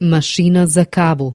Mašina za kavu.